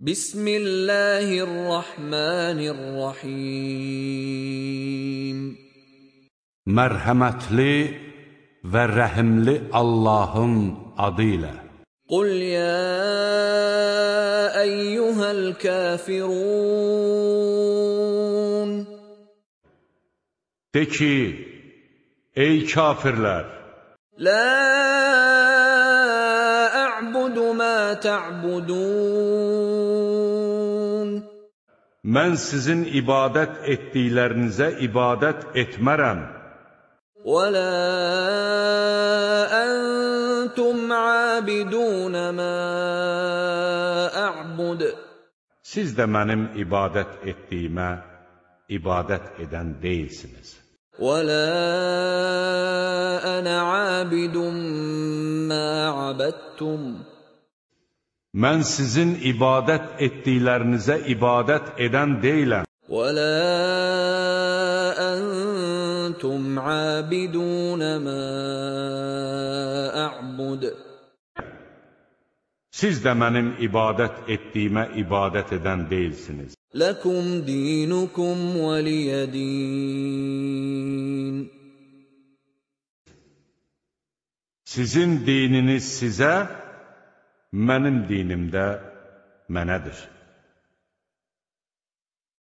بسم الله الرحمن الرحيم Mərhəmətli və rəhimli Allahın adı ilə. قل يا أيها الكافرون De ki, ey kafirlər, لا أعبد ما تعبدون mən sizin ibadət etdiklərinizə ibadət etmərəm. ولا أنتم عابدون ما أعبد Siz də mənim ibadət etdiyimə ibadət edən deyilsiniz. ولا أنا عابد ما عبدتم Mən sizin ibadət etdiklərinizə ibadət edən deyiləm. ولا أنتم عابدون ما أعبد Siz də mənim ibadət etdiyimə ibadət edən deyilsiniz. لكم دينكم ولي دين Sizin dininiz sizə, mənim dinimdə mənədir.